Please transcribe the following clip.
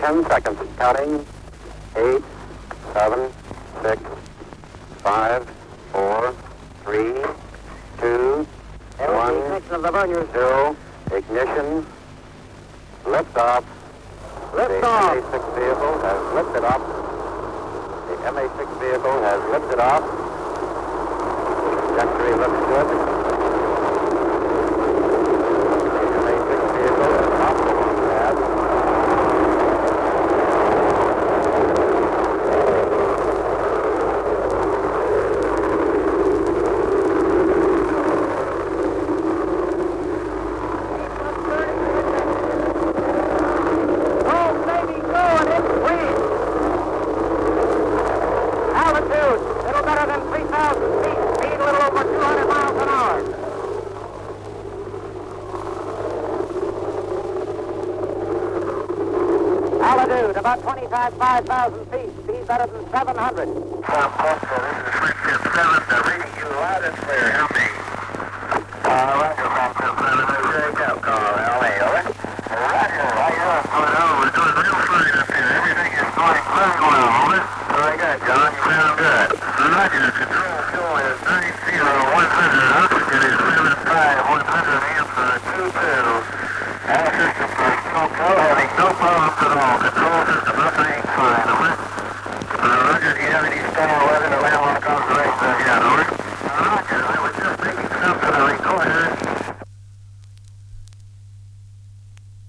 Ten seconds. Counting. Eight, seven, six, five, four, three, two, one, Ignition of the verniers. zero. Ignition. Lift off. Lift the off. MA6 vehicle has lifted off. The MA6 vehicle has lifted off. Trajectory looks good. The MA6 vehicle is off the launch pad. Go, baby, go, and it's wind. Altitude, little better than 3,000 feet. Speed a little over 200 miles an hour. Altitude, about 25, 5,000 feet. Speed better than 700. Tom Foster, this is Friendship 7, uh, reading you loud and clear. Go.